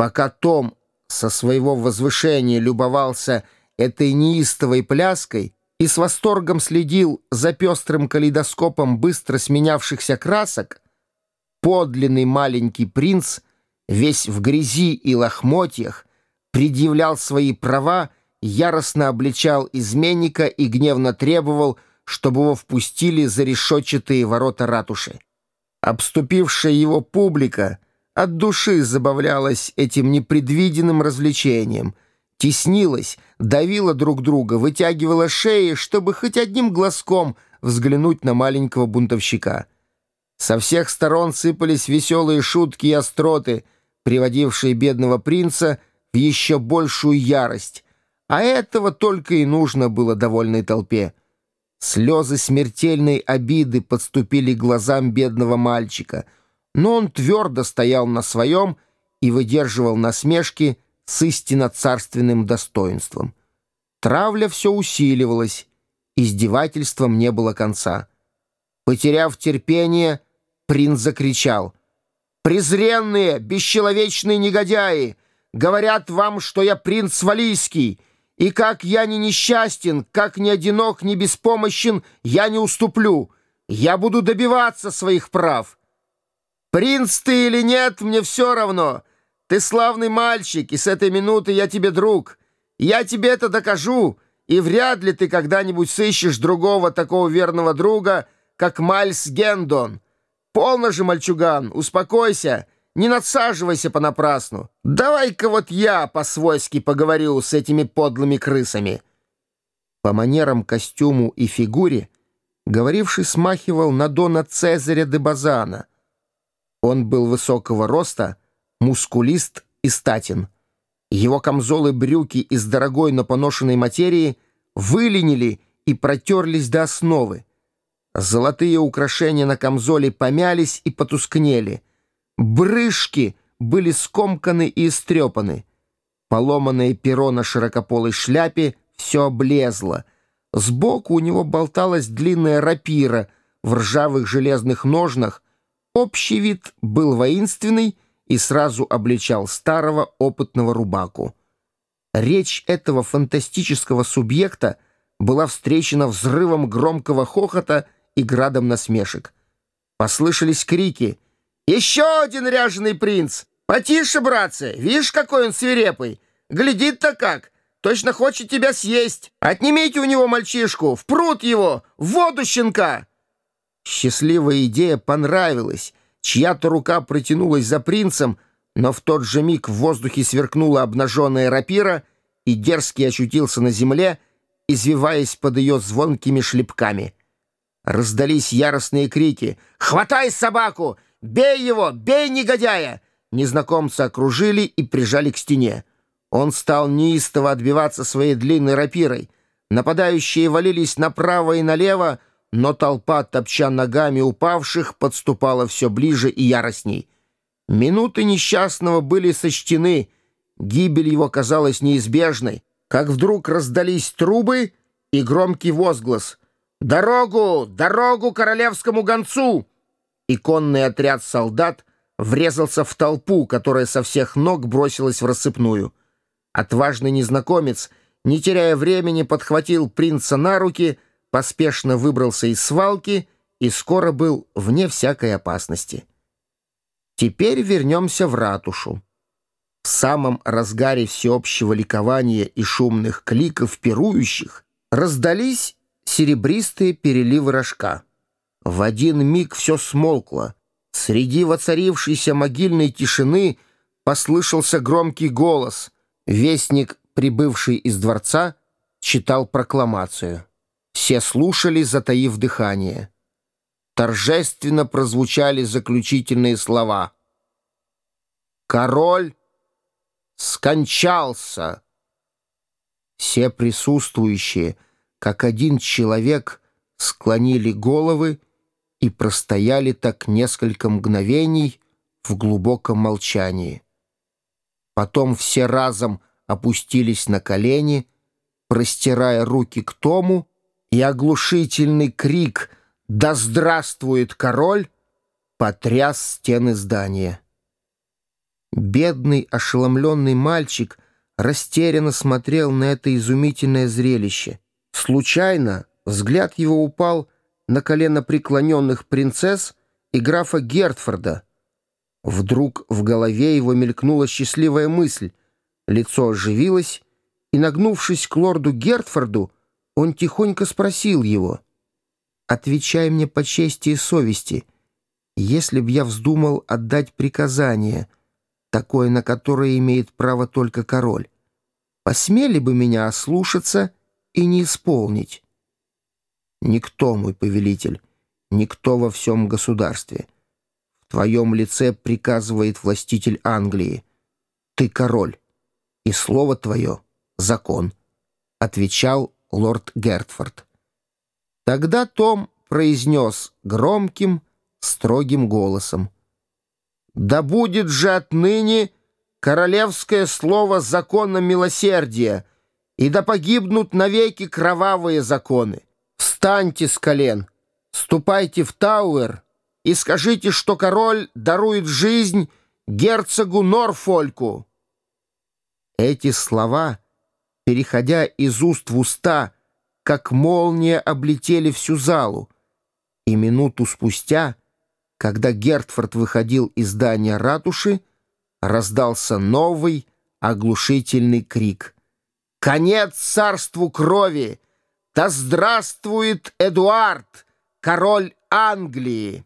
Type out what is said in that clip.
Пока Том со своего возвышения любовался этой неистовой пляской и с восторгом следил за пестрым калейдоскопом быстро сменявшихся красок, подлинный маленький принц, весь в грязи и лохмотьях, предъявлял свои права, яростно обличал изменника и гневно требовал, чтобы его впустили за решетчатые ворота ратуши. Обступившая его публика от души забавлялась этим непредвиденным развлечением, теснилась, давила друг друга, вытягивала шеи, чтобы хоть одним глазком взглянуть на маленького бунтовщика. Со всех сторон сыпались веселые шутки и остроты, приводившие бедного принца в еще большую ярость, а этого только и нужно было довольной толпе. Слезы смертельной обиды подступили к глазам бедного мальчика, но он твердо стоял на своем и выдерживал насмешки с истинно царственным достоинством. Травля все усиливалась, издевательством не было конца. Потеряв терпение, принц закричал. «Презренные, бесчеловечные негодяи! Говорят вам, что я принц Валийский!» И как я не несчастен, как не одинок, не беспомощен, я не уступлю. Я буду добиваться своих прав. Принц ты или нет, мне все равно. Ты славный мальчик, и с этой минуты я тебе друг. Я тебе это докажу, и вряд ли ты когда-нибудь сыщешь другого такого верного друга, как Мальс Гендон. Полно же, мальчуган, успокойся. Не надсаживайся понапрасну. Давай-ка вот я по-свойски поговорю с этими подлыми крысами». По манерам, костюму и фигуре говоривший смахивал на Дона Цезаря де Базана. Он был высокого роста, мускулист и статен. Его камзолы брюки из дорогой, но поношенной материи выленили и протерлись до основы. Золотые украшения на камзоле помялись и потускнели — Брышки были скомканы и истрепаны. Поломанное перо на широкополой шляпе все облезло. Сбоку у него болталась длинная рапира в ржавых железных ножнах. Общий вид был воинственный и сразу обличал старого опытного рубаку. Речь этого фантастического субъекта была встречена взрывом громкого хохота и градом насмешек. Послышались крики — еще один ряженый принц! Потише, братцы! Видишь, какой он свирепый! Глядит-то как! Точно хочет тебя съесть! Отнимите у него мальчишку! В пруд его! В воду щенка!» Счастливая идея понравилась. Чья-то рука протянулась за принцем, но в тот же миг в воздухе сверкнула обнаженная рапира, и дерзкий очутился на земле, извиваясь под ее звонкими шлепками. Раздались яростные крики «Хватай собаку! «Бей его! Бей негодяя!» Незнакомца окружили и прижали к стене. Он стал неистово отбиваться своей длинной рапирой. Нападающие валились направо и налево, но толпа, топча ногами упавших, подступала все ближе и яростней. Минуты несчастного были сочтены. Гибель его казалась неизбежной, как вдруг раздались трубы и громкий возглас. «Дорогу! Дорогу королевскому гонцу!» и конный отряд солдат врезался в толпу, которая со всех ног бросилась в рассыпную. Отважный незнакомец, не теряя времени, подхватил принца на руки, поспешно выбрался из свалки и скоро был вне всякой опасности. Теперь вернемся в ратушу. В самом разгаре всеобщего ликования и шумных кликов пирующих раздались серебристые переливы рожка. В один миг все смолкло. Среди воцарившейся могильной тишины послышался громкий голос. Вестник, прибывший из дворца, читал прокламацию. Все слушали, затаив дыхание. Торжественно прозвучали заключительные слова. «Король скончался!» Все присутствующие, как один человек, склонили головы и простояли так несколько мгновений в глубоком молчании. Потом все разом опустились на колени, простирая руки к тому, и оглушительный крик «Да здравствует король!» потряс стены здания. Бедный, ошеломленный мальчик растерянно смотрел на это изумительное зрелище. Случайно взгляд его упал на колено преклоненных принцесс и графа Гертфорда. Вдруг в голове его мелькнула счастливая мысль. Лицо оживилось, и, нагнувшись к лорду Гертфорду, он тихонько спросил его, «Отвечай мне по чести и совести, если б я вздумал отдать приказание, такое, на которое имеет право только король, посмели бы меня ослушаться и не исполнить?» «Никто, мой повелитель, никто во всем государстве. В твоем лице приказывает властитель Англии. Ты король, и слово твое — закон», — отвечал лорд Гертфорд. Тогда Том произнес громким, строгим голосом. «Да будет же отныне королевское слово законом милосердия, и да погибнут навеки кровавые законы. Встаньте с колен, ступайте в Тауэр и скажите, что король дарует жизнь герцогу Норфольку». Эти слова, переходя из уст в уста, как молния облетели всю залу, и минуту спустя, когда Гертфорд выходил из здания ратуши, раздался новый оглушительный крик. «Конец царству крови! Да здравствует Эдуард, король Англии!»